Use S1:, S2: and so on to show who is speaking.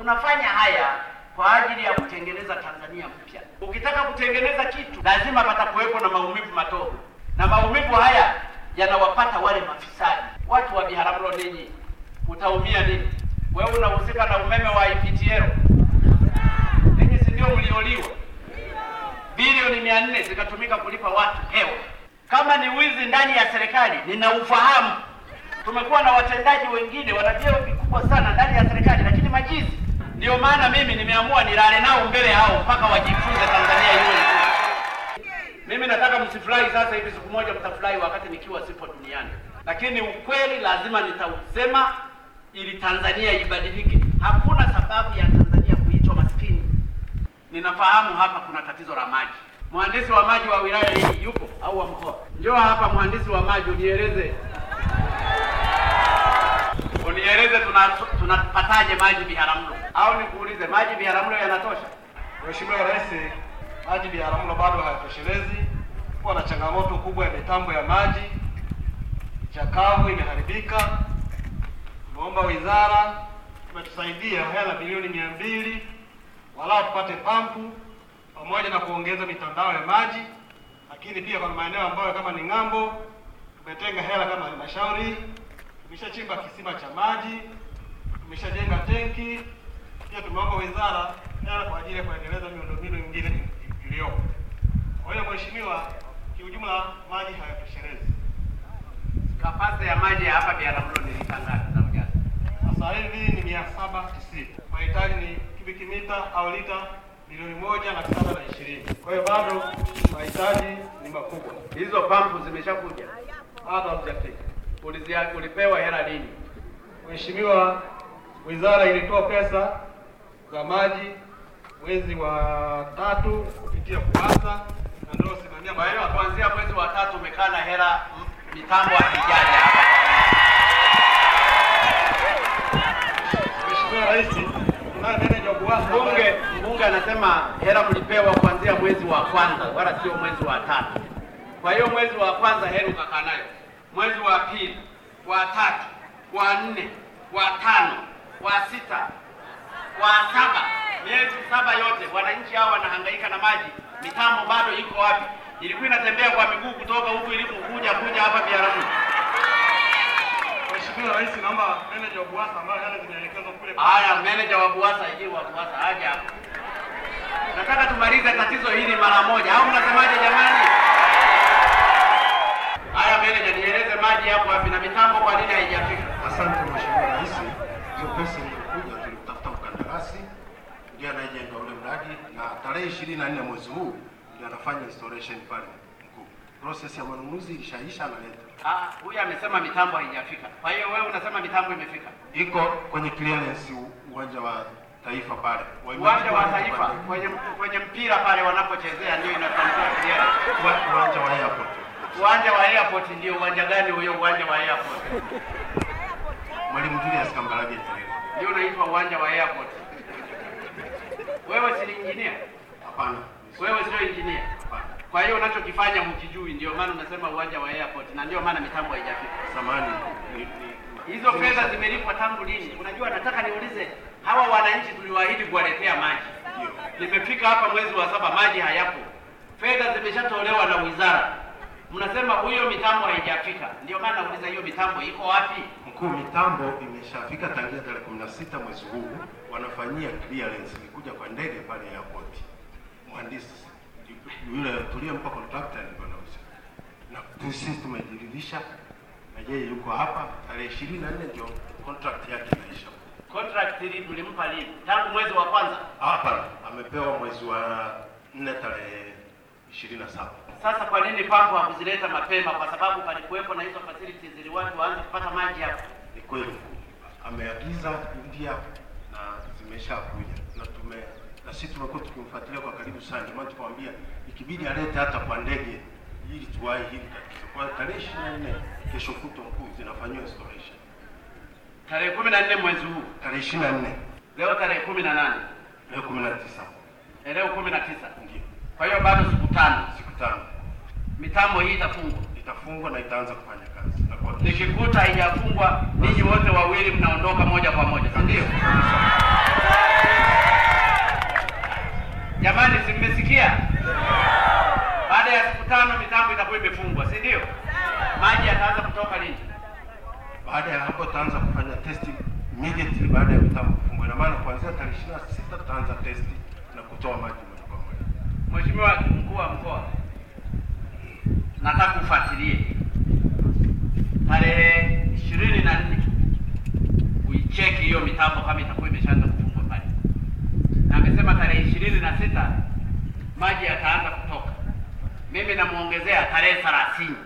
S1: Tunafanya haya kwa ajili ya kutengeneza Tanzania mpya. Ukitaka kutengeneza kitu, lazima patakuwepo na maumivu madogo, na maumivu haya yanawapata wale mafisadi. Watu wa Biharamulo, ninyi utaumia nini? Wewe unahusika na umeme wa IPTL, ninyi si ndio mlioliwa? Bilioni mia nne zikatumika kulipa watu hewa. Kama ni wizi ndani ya serikali, ninaufahamu. Tumekuwa na watendaji wengine wana vyeo vikubwa sana ndani ya serikali. Ndio maana mimi nimeamua nilale nao mbele hao mpaka wajifunze Tanzania iwe. Mimi nataka msifurahi sasa hivi, siku moja mtafurahi wakati nikiwa sipo duniani, lakini ukweli lazima nitausema ili Tanzania ibadilike. Hakuna sababu ya Tanzania kuitwa maskini. Ninafahamu hapa kuna tatizo la maji. Mhandisi wa maji wa wilaya hii yupo au wa mkoa? Njoo hapa mhandisi wa maji, unieleze unieleze tuna- tunapataje maji Biharamulo, au nikuulize maji Biharamulo yanatosha?
S2: Mheshimiwa Rais, maji Biharamulo bado hayatoshelezi. Kuwa na changamoto kubwa ya mitambo ya maji, chakavu imeharibika. Tumeomba wizara imetusaidia hela bilioni mia mbili walau tupate pampu pamoja na kuongeza mitandao ya maji, lakini pia kwa maeneo ambayo kama ni ng'ambo, tumetenga hela kama halmashauri, tumeshachimba kisima cha maji, tumeshajenga tenki pia tumeomba wizara hela kwa ajili ya kuendeleza miundombinu mingine iliyopo. Kwa hiyo mheshimiwa, kiujumla maji hayatoshelezi.
S1: Kapasiti ya maji ya hapa Biharamulo ni lita ngapi za ujazo?
S2: Sasa hivi ni mia saba tisini mahitaji ni kubiki mita au lita milioni moja laki saba na ishirini. Kwa hiyo bado mahitaji ni makubwa,
S1: Hizo pampu zimeshakuja,
S2: bado hatujafika.
S1: Ulizia ulipewa hela lini?
S2: Mheshimiwa, wizara ilitoa pesa za maji mwezi wa tatu kupitia kwanza na ndio simamia
S1: Kwa hiyo kuanzia mwezi wa tatu umekaa na hela mitambo haijaja hapa.
S2: Mheshimiwa Rais, tunaye meneja wa KUWASA
S1: Mbunge
S2: ambaye-
S1: mbunge anasema hela mlipewa kuanzia mwezi wa kwanza, wala sio mwezi wa tatu. Kwa hiyo mwezi wa kwanza hela ukakaa nayo, mwezi wa pili, wa tatu, wa nne, wa tano, wa sita, wa saba, miezi saba yote wananchi hao wanahangaika na maji, mitambo bado iko wapi? Ilikuwa inatembea kwa miguu kutoka huku ilipokuja kuja hapa Biharamulo.
S2: Mheshimiwa Rais, naomba meneja wa Buwasa ambaye yale zimeelekezwa kule
S1: Haya, meneja wa BUWASA yeye wa BUWASA aje hapa. Nataka tumalize tatizo hili mara moja, au mnasemaje jamani? Haya, meneja, nieleze maji hapo wapi na mitambo kwa nini haijafika?
S3: Asante Mheshimiwa Rais, hiyo pesa ilikuja, tulitafuta mkandarasi ndio anayejenga ule mradi, na tarehe ishirini na nne mwezi huu ndio anafanya installation pale mkuu. Process ya manunuzi ilishaisha, analeta
S1: Ah, huyu amesema mitambo haijafika. Kwa hiyo wewe unasema mitambo imefika.
S3: iko kwenye clearance uwanja wa taifa pale
S1: Uwanja wa Taifa kwenye kwenye mpira pale wanapochezea ndio inafanyika clearance.
S3: Uwanja wa airport
S1: Uwanja wa airport ndio uwanja gani huyo uwanja wa airport?
S3: Mwalimu Julius Kambarage
S1: Ndio unaitwa uwanja wa airport. Wewe si engineer?
S3: Hapana,
S1: Wewe sio engineer.
S3: hapana,
S1: Kwa hiyo unachokifanya hukijui, ndio maana unasema uwanja wa airport, na ndio maana mitambo haijafika.
S3: samani ni, ni,
S1: Hizo fedha zimelipwa tangu lini? Unajua, nataka niulize hawa wananchi tuliwaahidi kuwaletea maji, nimefika hapa mwezi wa saba, maji hayapo, fedha zimeshatolewa na wizara, mnasema huyo mitambo haijafika. Ndio maana nauliza hiyo mitambo iko wapi?
S3: Mkuu, mitambo imeshafika tangia tarehe 16 mwezi huu, wanafanyia clearance, ilikuja kwa ndege pale airport. Mhandisi yule tuliyempa contractor alikuwa anahusika, na sisi tumejiridhisha na yeye yuko hapa. Tarehe 24 ndio contract yake inaisha.
S1: Contract hii tulimpa lini? Tangu mwezi wa kwanza.
S3: Hapa amepewa mwezi wa 4 tarehe 27.
S1: Sasa kwa nini pango hakuzileta mapema? Kwa sababu palikuwepo na hizo facilities ili watu waanze kupata maji hapo.
S3: Ni kweli ameagiza India na zimeshakuja na tume na sisi tumekuwa tukimfuatilia kwa karibu sana, ndio maana tukamwambia ikibidi alete hata kwa ndege ili tuwahi hili tatizo. Kwa tarehe 24 kesho kutwa mkuu zinafanyiwa installation.
S1: Tarehe kumi na nne mwezi huu,
S3: Tarehe 24
S1: leo tarehe kumi na nane.
S3: Leo 19
S1: eh, leo kumi na tisa.
S3: ndio.
S1: Kwa hiyo bado siku tano.
S3: Siku tano.
S1: Mitambo hii itafungwa.
S3: itafungwa na itaanza kufanya kazi.
S1: Nikikuta haijafungwa, ninyi wote wawili mnaondoka moja kwa moja, si ndio? Kutoka lini?
S3: Baada ya hapo tutaanza kufanya test immediately baada ya mtambo kufungwa. Ina maana kuanzia tarehe 26 tutaanza test na kutoa maji moja kwa moja.
S1: Mheshimiwa mkuu wa mkoa, nataka ufuatilie tarehe ishirini na nne uicheki hiyo mitambo kama itakuwa imeshaanza kufungwa pale, na amesema tarehe ishirini na sita maji yataanza kutoka. Mimi namuongezea tarehe thelathini